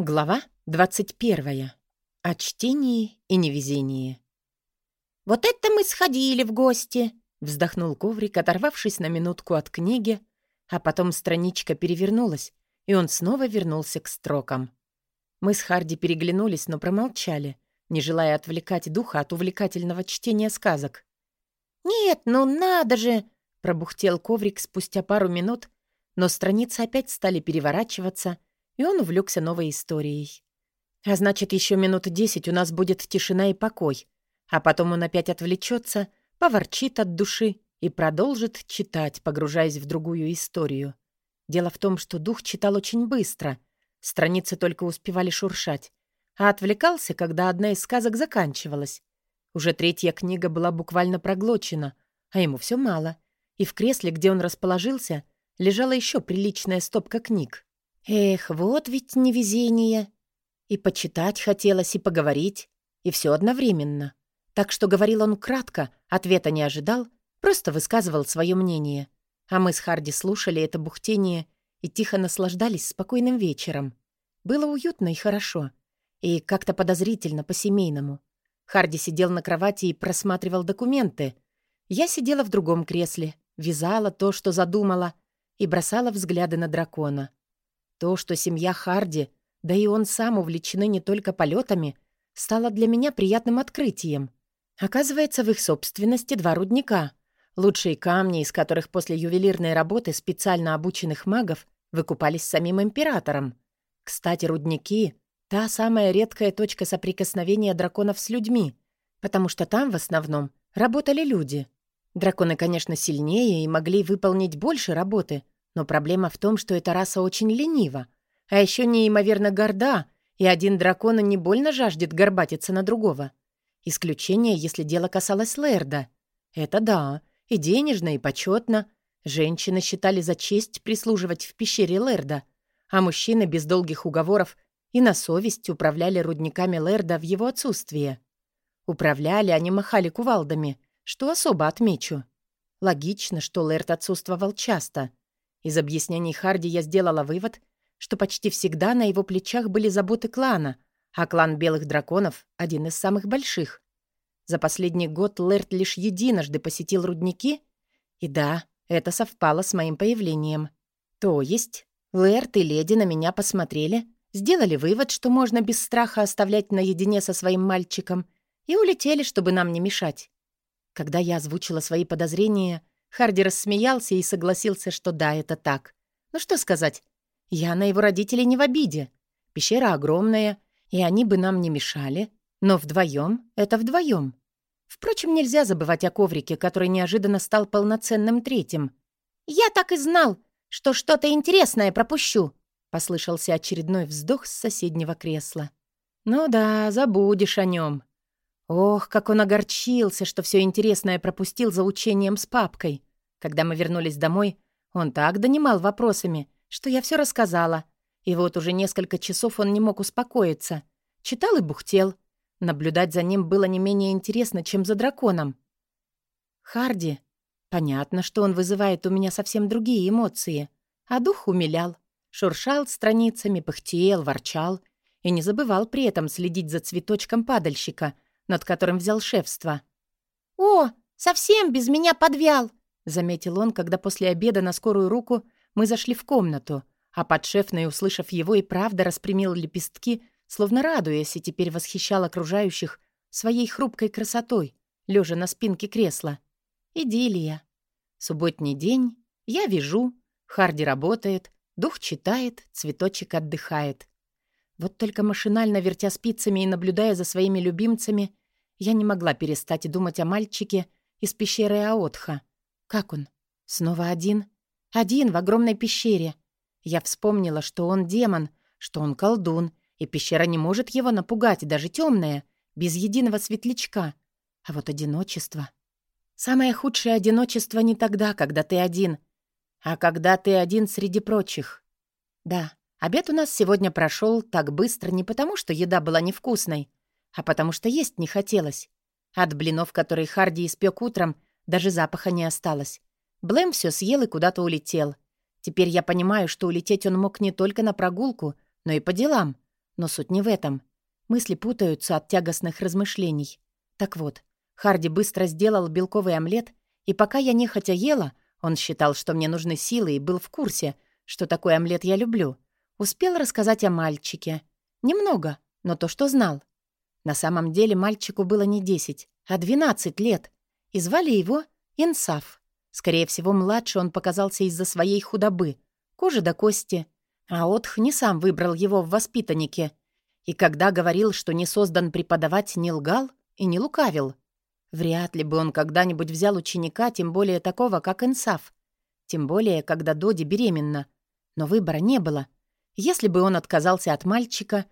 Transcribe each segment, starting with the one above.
Глава 21. О чтении и невезении. «Вот это мы сходили в гости!» — вздохнул коврик, оторвавшись на минутку от книги, а потом страничка перевернулась, и он снова вернулся к строкам. Мы с Харди переглянулись, но промолчали, не желая отвлекать духа от увлекательного чтения сказок. «Нет, ну надо же!» — пробухтел коврик спустя пару минут, но страницы опять стали переворачиваться — и он увлекся новой историей. А значит, еще минут десять у нас будет тишина и покой, а потом он опять отвлечется, поворчит от души и продолжит читать, погружаясь в другую историю. Дело в том, что дух читал очень быстро, страницы только успевали шуршать, а отвлекался, когда одна из сказок заканчивалась. Уже третья книга была буквально проглочена, а ему все мало, и в кресле, где он расположился, лежала еще приличная стопка книг. Эх, вот ведь невезение. И почитать хотелось, и поговорить, и все одновременно. Так что говорил он кратко, ответа не ожидал, просто высказывал свое мнение. А мы с Харди слушали это бухтение и тихо наслаждались спокойным вечером. Было уютно и хорошо. И как-то подозрительно по-семейному. Харди сидел на кровати и просматривал документы. Я сидела в другом кресле, вязала то, что задумала, и бросала взгляды на дракона. То, что семья Харди, да и он сам увлечены не только полетами, стало для меня приятным открытием. Оказывается, в их собственности два рудника. Лучшие камни, из которых после ювелирной работы специально обученных магов выкупались самим императором. Кстати, рудники — та самая редкая точка соприкосновения драконов с людьми, потому что там в основном работали люди. Драконы, конечно, сильнее и могли выполнить больше работы — но проблема в том, что эта раса очень ленива, а еще неимоверно горда, и один дракон не больно жаждет горбатиться на другого. Исключение, если дело касалось Лерда. Это да, и денежно, и почетно. Женщины считали за честь прислуживать в пещере Лерда, а мужчины без долгих уговоров и на совесть управляли рудниками Лерда в его отсутствие. Управляли, а не махали кувалдами, что особо отмечу. Логично, что Лерд отсутствовал часто — из объяснений Харди я сделала вывод, что почти всегда на его плечах были заботы клана, а клан Белых Драконов — один из самых больших. За последний год Лэрт лишь единожды посетил рудники, и да, это совпало с моим появлением. То есть Лэрт и леди на меня посмотрели, сделали вывод, что можно без страха оставлять наедине со своим мальчиком, и улетели, чтобы нам не мешать. Когда я озвучила свои подозрения, Харди рассмеялся и согласился, что да, это так. Ну что сказать, я на его родителей не в обиде. Пещера огромная, и они бы нам не мешали, но вдвоем это вдвоем. Впрочем, нельзя забывать о коврике, который неожиданно стал полноценным третьим. «Я так и знал, что что-то интересное пропущу», — послышался очередной вздох с соседнего кресла. «Ну да, забудешь о нем. Ох, как он огорчился, что все интересное пропустил за учением с папкой. Когда мы вернулись домой, он так донимал вопросами, что я все рассказала. И вот уже несколько часов он не мог успокоиться. Читал и бухтел. Наблюдать за ним было не менее интересно, чем за драконом. Харди. Понятно, что он вызывает у меня совсем другие эмоции. А дух умилял. Шуршал страницами, пыхтел, ворчал. И не забывал при этом следить за цветочком падальщика — над которым взял шефство. «О, совсем без меня подвял!» — заметил он, когда после обеда на скорую руку мы зашли в комнату, а подшефный, услышав его, и правда распрямил лепестки, словно радуясь, и теперь восхищал окружающих своей хрупкой красотой, лежа на спинке кресла. Идиллия. Субботний день, я вяжу, Харди работает, дух читает, цветочек отдыхает. Вот только машинально вертя спицами и наблюдая за своими любимцами, я не могла перестать думать о мальчике из пещеры Аотха. Как он? Снова один? Один в огромной пещере. Я вспомнила, что он демон, что он колдун, и пещера не может его напугать, даже темная, без единого светлячка. А вот одиночество... Самое худшее одиночество не тогда, когда ты один, а когда ты один среди прочих. Да, обед у нас сегодня прошел так быстро не потому, что еда была невкусной, а потому что есть не хотелось. От блинов, которые Харди испек утром, даже запаха не осталось. Блэм все съел и куда-то улетел. Теперь я понимаю, что улететь он мог не только на прогулку, но и по делам. Но суть не в этом. Мысли путаются от тягостных размышлений. Так вот, Харди быстро сделал белковый омлет, и пока я нехотя ела, он считал, что мне нужны силы, и был в курсе, что такой омлет я люблю. Успел рассказать о мальчике. Немного, но то, что знал. На самом деле мальчику было не 10, а 12 лет, и звали его Инсаф. Скорее всего, младше он показался из-за своей худобы, кожи до кости. А Отх не сам выбрал его в воспитаннике. И когда говорил, что не создан преподавать, не лгал и не лукавил. Вряд ли бы он когда-нибудь взял ученика, тем более такого, как Инсаф. Тем более, когда Доди беременна. Но выбора не было. Если бы он отказался от мальчика,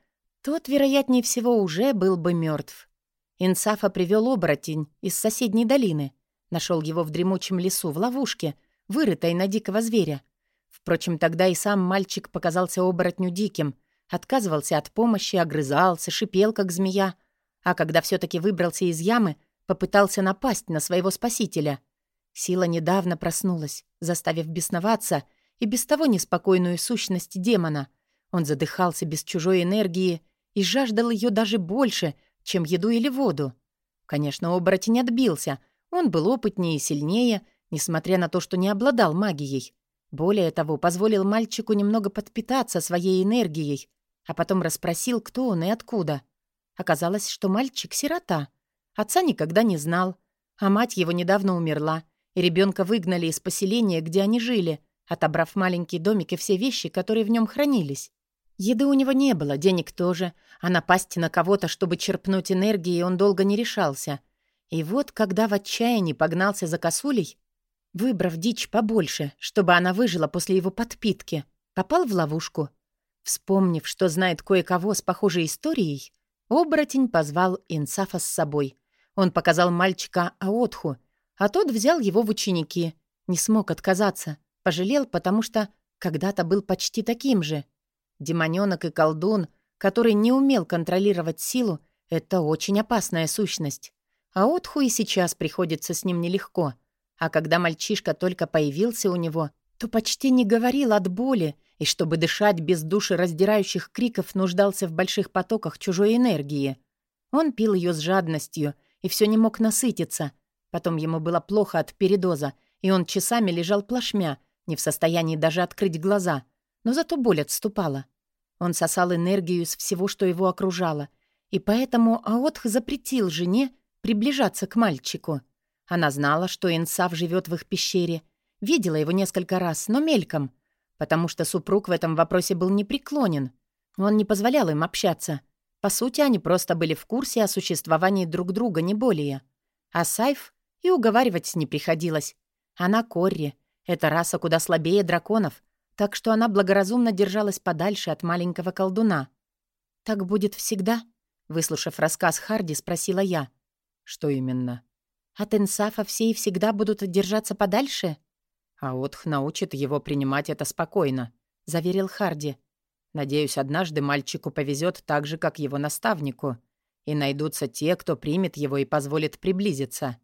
тот, вероятнее всего, уже был бы мертв. Инсафа привел оборотень из соседней долины. Нашел его в дремучем лесу, в ловушке, вырытой на дикого зверя. Впрочем, тогда и сам мальчик показался оборотню диким, отказывался от помощи, огрызался, шипел, как змея. А когда все таки выбрался из ямы, попытался напасть на своего спасителя. Сила недавно проснулась, заставив бесноваться и без того неспокойную сущность демона. Он задыхался без чужой энергии и жаждал ее даже больше, чем еду или воду. Конечно, оборотень отбился. Он был опытнее и сильнее, несмотря на то, что не обладал магией. Более того, позволил мальчику немного подпитаться своей энергией, а потом расспросил, кто он и откуда. Оказалось, что мальчик — сирота. Отца никогда не знал, а мать его недавно умерла, и ребенка выгнали из поселения, где они жили, отобрав маленький домик и все вещи, которые в нем хранились. Еды у него не было, денег тоже, а напасть на кого-то, чтобы черпнуть энергии, он долго не решался. И вот, когда в отчаянии погнался за косулей, выбрав дичь побольше, чтобы она выжила после его подпитки, попал в ловушку. Вспомнив, что знает кое-кого с похожей историей, оборотень позвал Инсафа с собой. Он показал мальчика Аотху, а тот взял его в ученики. Не смог отказаться. Пожалел, потому что когда-то был почти таким же. Демонёнок и колдун, который не умел контролировать силу, это очень опасная сущность. А Отху и сейчас приходится с ним нелегко. А когда мальчишка только появился у него, то почти не говорил от боли, и чтобы дышать без души раздирающих криков нуждался в больших потоках чужой энергии. Он пил ее с жадностью — и все не мог насытиться. Потом ему было плохо от передоза, и он часами лежал плашмя, не в состоянии даже открыть глаза. Но зато боль отступала. Он сосал энергию из всего, что его окружало. И поэтому Аотх запретил жене приближаться к мальчику. Она знала, что Инсав живет в их пещере. Видела его несколько раз, но мельком. Потому что супруг в этом вопросе был непреклонен. Он не позволял им общаться. По сути, они просто были в курсе о существовании друг друга, не более. А Сайф и уговаривать не приходилось. Она Корри. Это раса куда слабее драконов, так что она благоразумно держалась подальше от маленького колдуна. «Так будет всегда?» Выслушав рассказ Харди, спросила я. «Что именно?» «От Энсафа все и всегда будут держаться подальше?» «А Отх научит его принимать это спокойно», — заверил Харди. Надеюсь, однажды мальчику повезет так же, как его наставнику, и найдутся те, кто примет его и позволит приблизиться.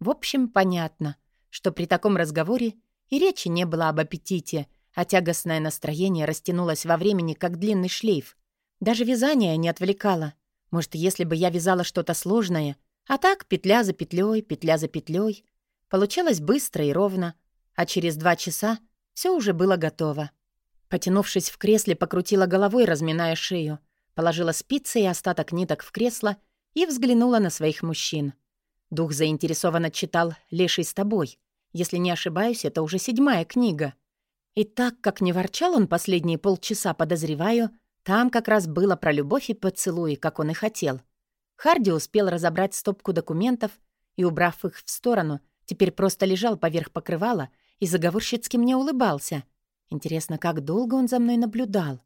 В общем, понятно, что при таком разговоре и речи не было об аппетите, а тягостное настроение растянулось во времени, как длинный шлейф. Даже вязание не отвлекало. Может, если бы я вязала что-то сложное, а так петля за петлей, петля за петлей, получалось быстро и ровно, а через два часа все уже было готово. Потянувшись в кресле, покрутила головой, разминая шею, положила спицы и остаток ниток в кресло и взглянула на своих мужчин. Дух заинтересованно читал «Леший с тобой». Если не ошибаюсь, это уже седьмая книга. И так, как не ворчал он последние полчаса, подозреваю, там как раз было про любовь и поцелуи, как он и хотел. Харди успел разобрать стопку документов и, убрав их в сторону, теперь просто лежал поверх покрывала и заговорщицки мне улыбался — Интересно, как долго он за мной наблюдал?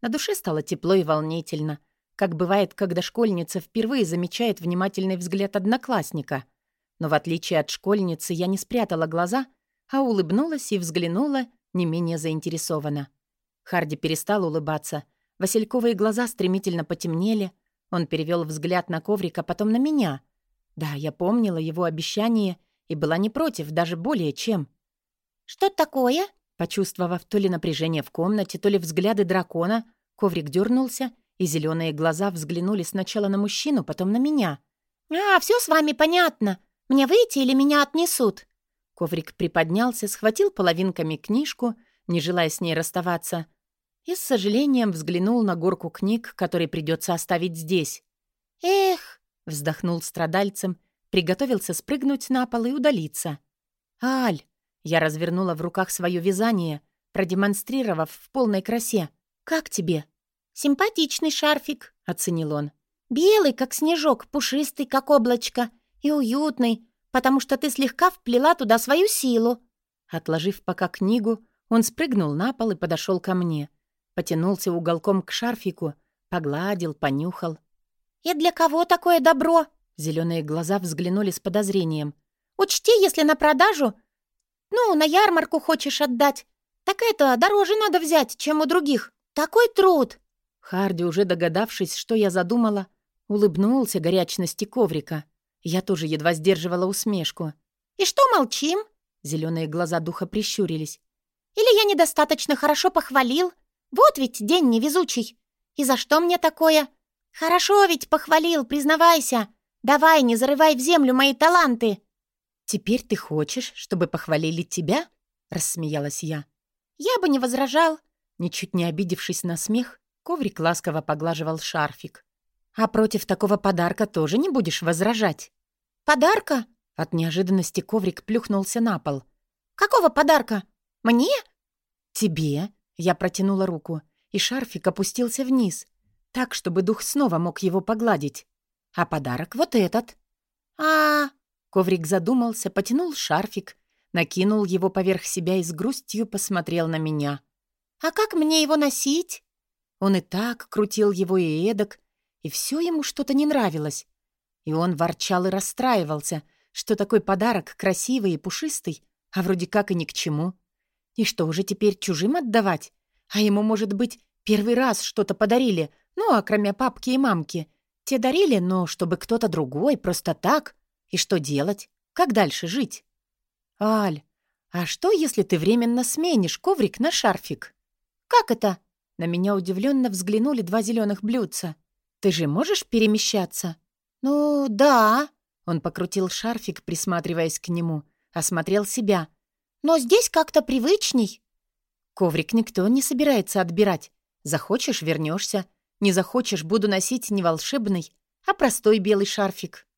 На душе стало тепло и волнительно, как бывает, когда школьница впервые замечает внимательный взгляд одноклассника. Но в отличие от школьницы я не спрятала глаза, а улыбнулась и взглянула не менее заинтересованно. Харди перестал улыбаться. Васильковые глаза стремительно потемнели. Он перевел взгляд на коврик, а потом на меня. Да, я помнила его обещание и была не против, даже более чем. «Что такое?» Почувствовав то ли напряжение в комнате, то ли взгляды дракона, коврик дернулся и зеленые глаза взглянули сначала на мужчину, потом на меня. «А, все с вами понятно. Мне выйти или меня отнесут?» Коврик приподнялся, схватил половинками книжку, не желая с ней расставаться, и с сожалением взглянул на горку книг, которые придется оставить здесь. «Эх!» — вздохнул страдальцем, приготовился спрыгнуть на пол и удалиться. «Аль!» — я развернула в руках свое вязание, продемонстрировав в полной красе. «Как тебе?» «Симпатичный шарфик», — оценил он. «Белый, как снежок, пушистый, как облачко, и уютный, потому что ты слегка вплела туда свою силу». Отложив пока книгу, он спрыгнул на пол и подошел ко мне. Потянулся уголком к шарфику, погладил, понюхал. «И для кого такое добро?» Зеленые глаза взглянули с подозрением. «Учти, если на продажу, ну, на ярмарку хочешь отдать, так это дороже надо взять, чем у других. Такой труд!» Харди, уже догадавшись, что я задумала, улыбнулся горячности коврика. Я тоже едва сдерживала усмешку. «И что молчим?» Зеленые глаза духа прищурились. «Или я недостаточно хорошо похвалил? Вот ведь день невезучий. И за что мне такое? Хорошо ведь похвалил, признавайся. Давай, не зарывай в землю мои таланты!» «Теперь ты хочешь, чтобы похвалили тебя?» — рассмеялась я. «Я бы не возражал». Ничуть не обидевшись на смех, коврик ласково поглаживал шарфик. «А против такого подарка тоже не будешь возражать?» «Подарка?» От неожиданности коврик плюхнулся на пол. «Какого подарка? Мне?» «Тебе?» Я протянула руку, и шарфик опустился вниз, так, чтобы дух снова мог его погладить. А подарок вот этот. а Коврик задумался, потянул шарфик, накинул его поверх себя и с грустью посмотрел на меня. «А как мне его носить?» Он и так крутил его и эдак, и все ему что-то не нравилось. И он ворчал и расстраивался, что такой подарок красивый и пушистый, а вроде как и ни к чему. И что, уже теперь чужим отдавать? А ему, может быть, первый раз что-то подарили, ну, а кроме папки и мамки. Те дарили, но чтобы кто-то другой, просто так. И что делать? Как дальше жить? Аль, а что, если ты временно сменишь коврик на шарфик? Как это? На меня удивленно взглянули два зеленых блюдца. Ты же можешь перемещаться? Ну, да. Он покрутил шарфик, присматриваясь к нему, осмотрел себя. Но здесь как-то привычней. Коврик никто не собирается отбирать. Захочешь — вернешься. Не захочешь — буду носить не волшебный, а простой белый шарфик.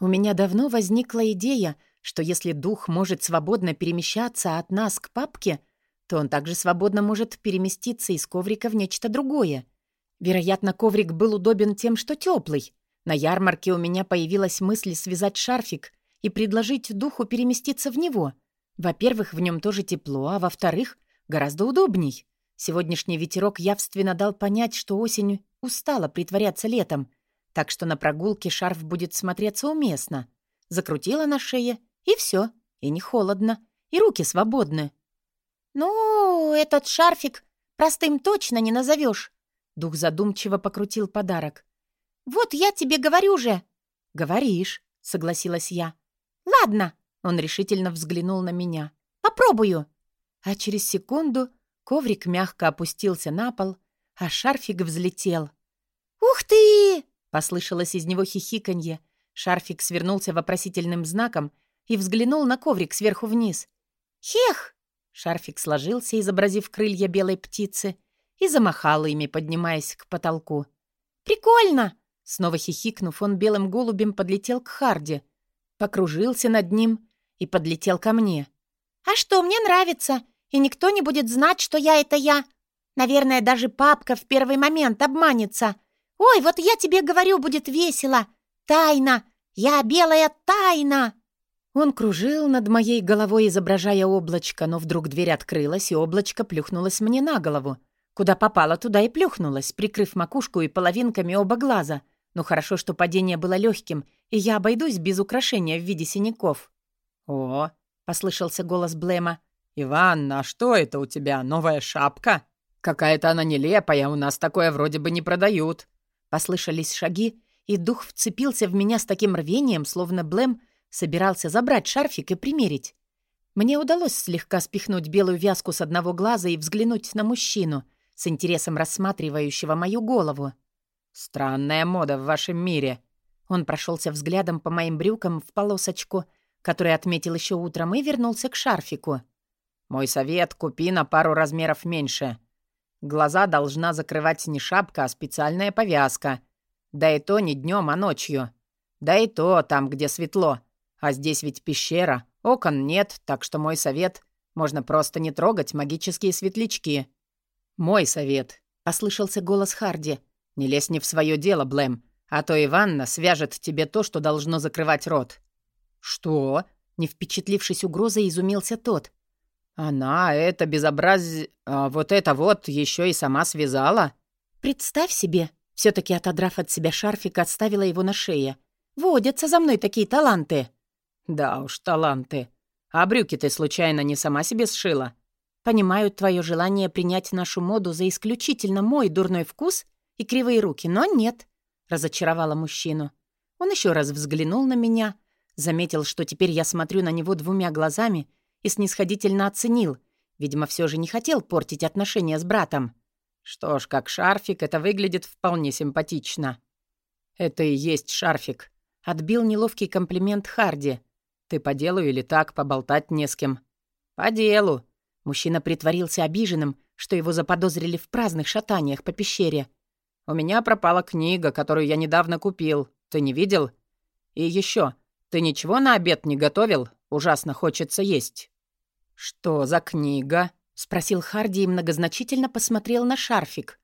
У меня давно возникла идея, что если дух может свободно перемещаться от нас к папке, то он также свободно может переместиться из коврика в нечто другое. Вероятно, коврик был удобен тем, что теплый. На ярмарке у меня появилась мысль связать шарфик и предложить духу переместиться в него. Во-первых, в нем тоже тепло, а во-вторых, гораздо удобней. Сегодняшний ветерок явственно дал понять, что осень устала притворяться летом — так что на прогулке шарф будет смотреться уместно. Закрутила на шее, и все, и не холодно, и руки свободны. «Ну, этот шарфик простым точно не назовешь. Дух задумчиво покрутил подарок. «Вот я тебе говорю же!» «Говоришь», — согласилась я. «Ладно», — он решительно взглянул на меня. «Попробую». А через секунду коврик мягко опустился на пол, а шарфик взлетел. «Ух ты!» Послышалось из него хихиканье. Шарфик свернулся вопросительным знаком и взглянул на коврик сверху вниз. «Хех!» Шарфик сложился, изобразив крылья белой птицы, и замахал ими, поднимаясь к потолку. «Прикольно!» Снова хихикнув, он белым голубем подлетел к Харди, покружился над ним и подлетел ко мне. «А что, мне нравится, и никто не будет знать, что я — это я. Наверное, даже папка в первый момент обманется, «Ой, вот я тебе говорю, будет весело! Тайна! Я белая тайна!» Он кружил над моей головой, изображая облачко, но вдруг дверь открылась, и облачко плюхнулось мне на голову. Куда попало, туда и плюхнулось, прикрыв макушку и половинками оба глаза. Но хорошо, что падение было легким, и я обойдусь без украшения в виде синяков. «О!» — послышался голос Блэма. «Иванна, а что это у тебя, новая шапка? Какая-то она нелепая, у нас такое вроде бы не продают». Послышались шаги, и дух вцепился в меня с таким рвением, словно Блэм собирался забрать шарфик и примерить. Мне удалось слегка спихнуть белую вязку с одного глаза и взглянуть на мужчину, с интересом рассматривающего мою голову. Странная мода в вашем мире. Он прошелся взглядом по моим брюкам в полосочку, который отметил еще утром, и вернулся к шарфику. Мой совет — купи на пару размеров меньше. Глаза должна закрывать не шапка, а специальная повязка. Да и то не днем, а ночью. Да и то там, где светло. А здесь ведь пещера, окон нет, так что мой совет — можно просто не трогать магические светлячки. «Мой совет», — послышался голос Харди. «Не лезь не в свое дело, Блэм, а то Иванна свяжет тебе то, что должно закрывать рот». «Что?» — не впечатлившись угрозой, изумился тот. «Она это безобразие... А вот это вот еще и сама связала?» «Представь себе!» все таки отодрав от себя шарфик, отставила его на шее. «Водятся за мной такие таланты!» «Да уж, таланты. А брюки ты случайно не сама себе сшила?» «Понимаю твое желание принять нашу моду за исключительно мой дурной вкус и кривые руки, но нет», — разочаровала мужчину. Он еще раз взглянул на меня, заметил, что теперь я смотрю на него двумя глазами — и снисходительно оценил. Видимо, все же не хотел портить отношения с братом. Что ж, как шарфик, это выглядит вполне симпатично. Это и есть шарфик. Отбил неловкий комплимент Харди. Ты по делу или так, поболтать не с кем? По делу. Мужчина притворился обиженным, что его заподозрили в праздных шатаниях по пещере. У меня пропала книга, которую я недавно купил. Ты не видел? И еще, ты ничего на обед не готовил? Ужасно хочется есть. «Что за книга?» — спросил Харди и многозначительно посмотрел на шарфик.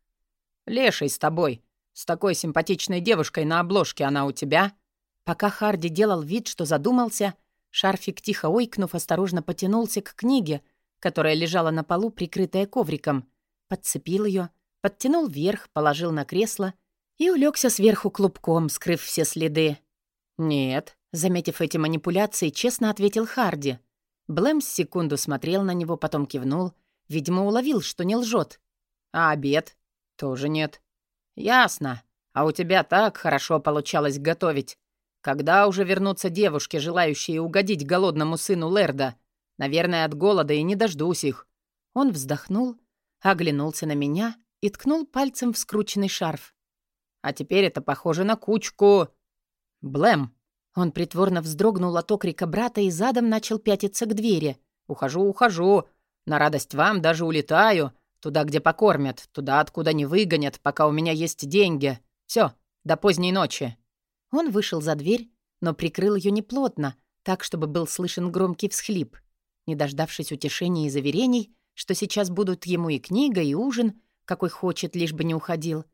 «Леший с тобой. С такой симпатичной девушкой на обложке она у тебя?» Пока Харди делал вид, что задумался, шарфик, тихо ойкнув, осторожно потянулся к книге, которая лежала на полу, прикрытая ковриком. Подцепил ее, подтянул вверх, положил на кресло и улегся сверху клубком, скрыв все следы. «Нет», — заметив эти манипуляции, честно ответил Харди. Блэм с секунду смотрел на него, потом кивнул. Видимо, уловил, что не лжет. «А обед?» «Тоже нет». «Ясно. А у тебя так хорошо получалось готовить. Когда уже вернутся девушки, желающие угодить голодному сыну Лерда? Наверное, от голода и не дождусь их». Он вздохнул, оглянулся на меня и ткнул пальцем в скрученный шарф. «А теперь это похоже на кучку...» «Блэм, он притворно вздрогнул от окрика брата и задом начал пятиться к двери. «Ухожу, ухожу. На радость вам даже улетаю. Туда, где покормят. Туда, откуда не выгонят, пока у меня есть деньги. Все, до поздней ночи». Он вышел за дверь, но прикрыл ее неплотно, так, чтобы был слышен громкий всхлип. Не дождавшись утешений и заверений, что сейчас будут ему и книга, и ужин, какой хочет, лишь бы не уходил,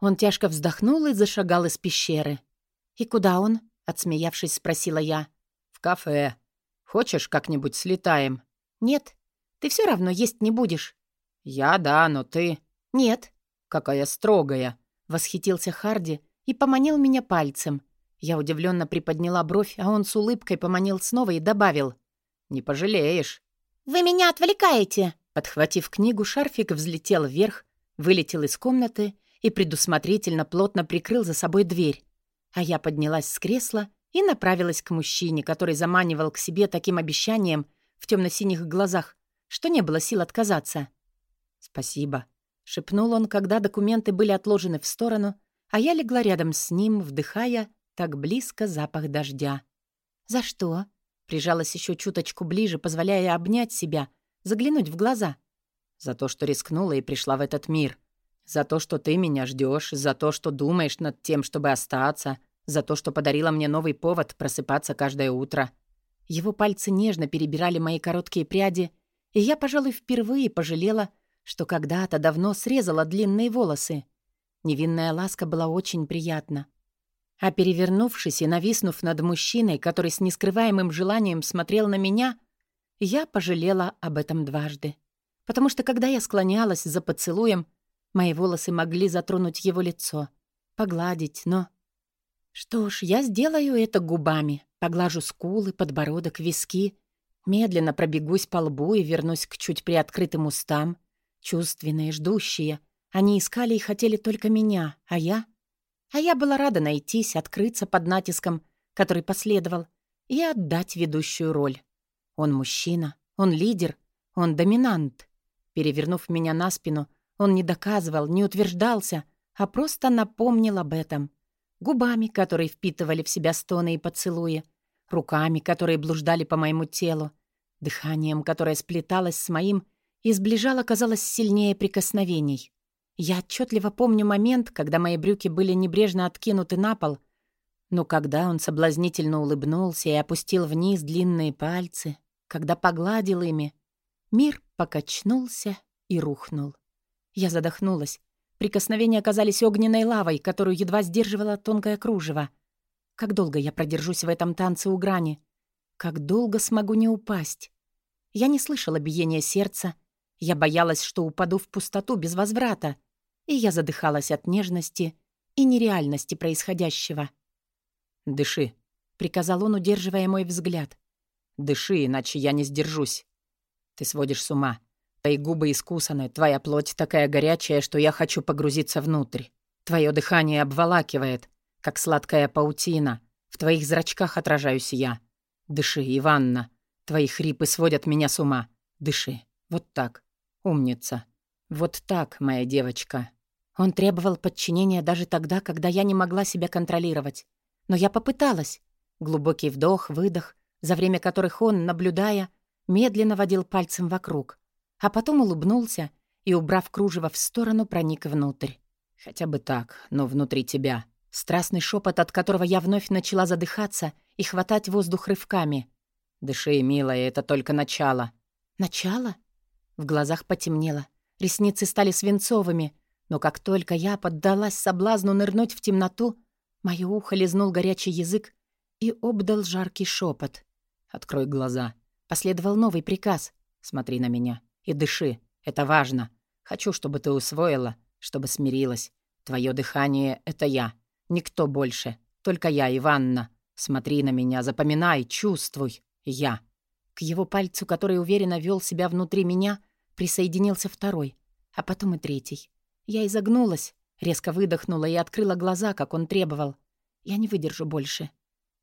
он тяжко вздохнул и зашагал из пещеры. «И куда он?» Отсмеявшись, спросила я. «В кафе. Хочешь, как-нибудь слетаем?» «Нет. Ты все равно есть не будешь». «Я да, но ты...» «Нет». «Какая строгая!» Восхитился Харди и поманил меня пальцем. Я удивленно приподняла бровь, а он с улыбкой поманил снова и добавил. «Не пожалеешь». «Вы меня отвлекаете!» Подхватив книгу, шарфик взлетел вверх, вылетел из комнаты и предусмотрительно плотно прикрыл за собой дверь. А я поднялась с кресла и направилась к мужчине, который заманивал к себе таким обещанием в темно-синих глазах, что не было сил отказаться. «Спасибо», — шепнул он, когда документы были отложены в сторону, а я легла рядом с ним, вдыхая так близко запах дождя. «За что?» — прижалась еще чуточку ближе, позволяя обнять себя, заглянуть в глаза. «За то, что рискнула и пришла в этот мир. За то, что ты меня ждешь, за то, что думаешь над тем, чтобы остаться, за то, что подарила мне новый повод просыпаться каждое утро. Его пальцы нежно перебирали мои короткие пряди, и я, пожалуй, впервые пожалела, что когда-то давно срезала длинные волосы. Невинная ласка была очень приятна. А перевернувшись и нависнув над мужчиной, который с нескрываемым желанием смотрел на меня, я пожалела об этом дважды. Потому что, когда я склонялась за поцелуем, Мои волосы могли затронуть его лицо, погладить, но... Что ж, я сделаю это губами, поглажу скулы, подбородок, виски, медленно пробегусь по лбу и вернусь к чуть приоткрытым устам. Чувственные, ждущие. Они искали и хотели только меня, а я... А я была рада найтись, открыться под натиском, который последовал, и отдать ведущую роль. Он мужчина, он лидер, он доминант. Перевернув меня на спину, он не доказывал, не утверждался, а просто напомнил об этом. Губами, которые впитывали в себя стоны и поцелуи, руками, которые блуждали по моему телу, дыханием, которое сплеталось с моим и сближало, казалось, сильнее прикосновений. Я отчетливо помню момент, когда мои брюки были небрежно откинуты на пол, но когда он соблазнительно улыбнулся и опустил вниз длинные пальцы, когда погладил ими, мир покачнулся и рухнул. Я задохнулась. Прикосновения оказались огненной лавой, которую едва сдерживала тонкое кружево. Как долго я продержусь в этом танце у грани? Как долго смогу не упасть? Я не слышала биения сердца. Я боялась, что упаду в пустоту без возврата. И я задыхалась от нежности и нереальности происходящего. «Дыши», — приказал он, удерживая мой взгляд. «Дыши, иначе я не сдержусь. Ты сводишь с ума. Твои губы искусаны, твоя плоть такая горячая, что я хочу погрузиться внутрь. Твое дыхание обволакивает, как сладкая паутина. В твоих зрачках отражаюсь я. Дыши, Иванна. Твои хрипы сводят меня с ума. Дыши. Вот так. Умница. Вот так, моя девочка. Он требовал подчинения даже тогда, когда я не могла себя контролировать. Но я попыталась. Глубокий вдох, выдох, за время которых он, наблюдая, медленно водил пальцем вокруг а потом улыбнулся и, убрав кружево в сторону, проник внутрь. «Хотя бы так, но внутри тебя». Страстный шепот, от которого я вновь начала задыхаться и хватать воздух рывками. «Дыши, милая, это только начало». «Начало?» В глазах потемнело. Ресницы стали свинцовыми. Но как только я поддалась соблазну нырнуть в темноту, мое ухо лизнул горячий язык и обдал жаркий шепот. «Открой глаза». Последовал новый приказ. «Смотри на меня». И дыши. Это важно. Хочу, чтобы ты усвоила, чтобы смирилась. Твое дыхание — это я. Никто больше. Только я, Иванна. Смотри на меня, запоминай, чувствуй. Я». К его пальцу, который уверенно вел себя внутри меня, присоединился второй, а потом и третий. Я изогнулась, резко выдохнула и открыла глаза, как он требовал. Я не выдержу больше.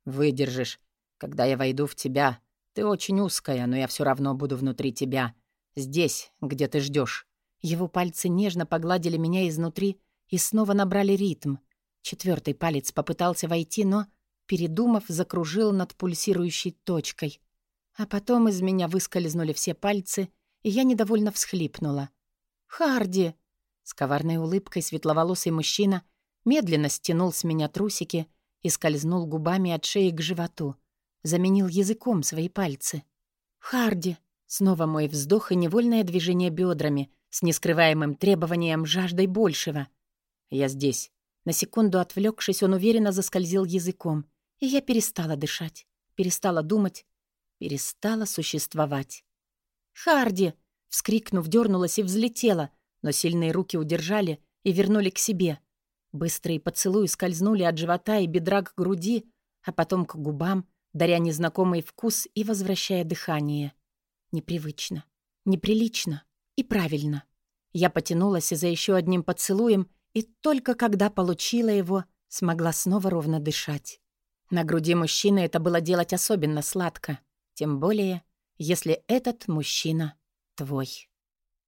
«Выдержишь. Когда я войду в тебя, ты очень узкая, но я все равно буду внутри тебя. Здесь, где ты ждешь. Его пальцы нежно погладили меня изнутри и снова набрали ритм. Четвертый палец попытался войти, но, передумав, закружил над пульсирующей точкой. А потом из меня выскользнули все пальцы, и я недовольно всхлипнула. «Харди!» С коварной улыбкой светловолосый мужчина медленно стянул с меня трусики и скользнул губами от шеи к животу. Заменил языком свои пальцы. «Харди!» Снова мой вздох и невольное движение бедрами с нескрываемым требованием жаждой большего. Я здесь. На секунду отвлекшись, он уверенно заскользил языком, и я перестала дышать, перестала думать, перестала существовать. «Харди!» — вскрикнув, дернулась и взлетела, но сильные руки удержали и вернули к себе. Быстрые поцелуи скользнули от живота и бедра к груди, а потом к губам, даря незнакомый вкус и возвращая дыхание. Непривычно, неприлично и правильно. Я потянулась за еще одним поцелуем, и только когда получила его, смогла снова ровно дышать. На груди мужчины это было делать особенно сладко, тем более, если этот мужчина твой.